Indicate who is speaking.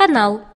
Speaker 1: канал.